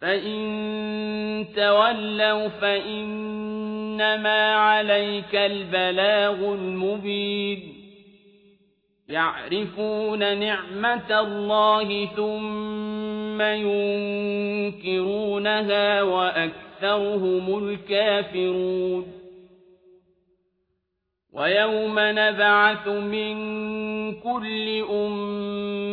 فإن تولوا فإنما عليك البلاغ المبين يعرفون نعمة الله ثم ينكرونها وأكثرهم الكافرون ويوم نبعث من كل